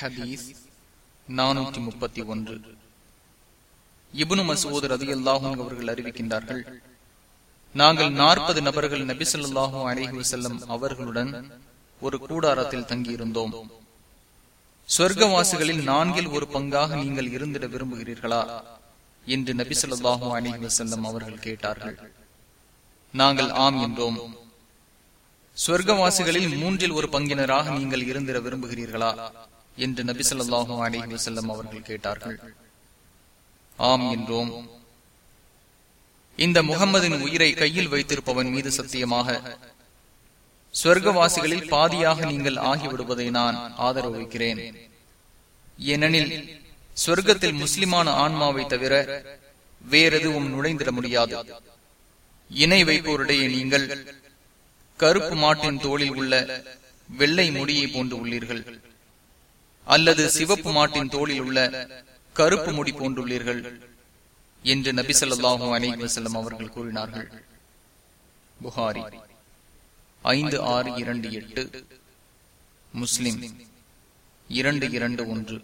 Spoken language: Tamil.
ஹதீஸ் நானூற்றி முப்பத்தி ஒன்று. இபுனு மசூத் ரதி அல்லாஹும் அவர்கள் அறிவிக்கின்றார்கள் நாங்கள் நாற்பது நபர்கள் நபிசல்லாஹும் அலேஹி செல்லம் அவர்களுடன் ஒரு கூடாரத்தில் தங்கியிருந்தோம். சொர்க்கவாசிகளில் நான்கில் ஒரு பங்காக நீங்கள் இருந்திட விரும்புகிறீர்களா? என்று நபிசல்லாஹும் அலேஹி வசல்லம் அவர்கள் கேட்டார்கள். நாங்கள் ஆம் என்றோம். சொர்க்கவாசிகளில் மூன்றில் ஒரு பங்கினராக நீங்கள் இருந்திட விரும்புகிறீர்களா? என்று நபி சொல்லாஹு அலி வசல்லம் அவர்கள் கேட்டார்கள். ஆம் என்றோம். இந்த முகம்மதின் உயிரை கையில் வைத்திருப்பவன் மீது சத்தியமாக சொர்க்கவாசிகளில் பாதியாக நீங்கள் ஆகிவிடுவதை நான் ஆதரவு வைக்கிறேன். ஏனெனில் சொர்க்கத்தில் முஸ்லிமான ஆன்மாவை தவிர வேறெதுவும் நுழைந்திட முடியாது. இணை வைப்போருடைய நீங்கள் கருப்பு மாட்டின் தோளில் உள்ள வெள்ளை முடியை போன்று உள்ளீர்கள். அல்லது சிவப்பு மாட்டின் தோளில் உள்ள கருப்பு முடி போன்றுள்ளீர்கள் என்று நபி சொல்லாஹு அலி வசல்லம் அவர்கள் கூறினார்கள். புகாரி ஐந்து ஆறு இரண்டு எட்டு முஸ்லிம் இரண்டு இரண்டு ஒன்று.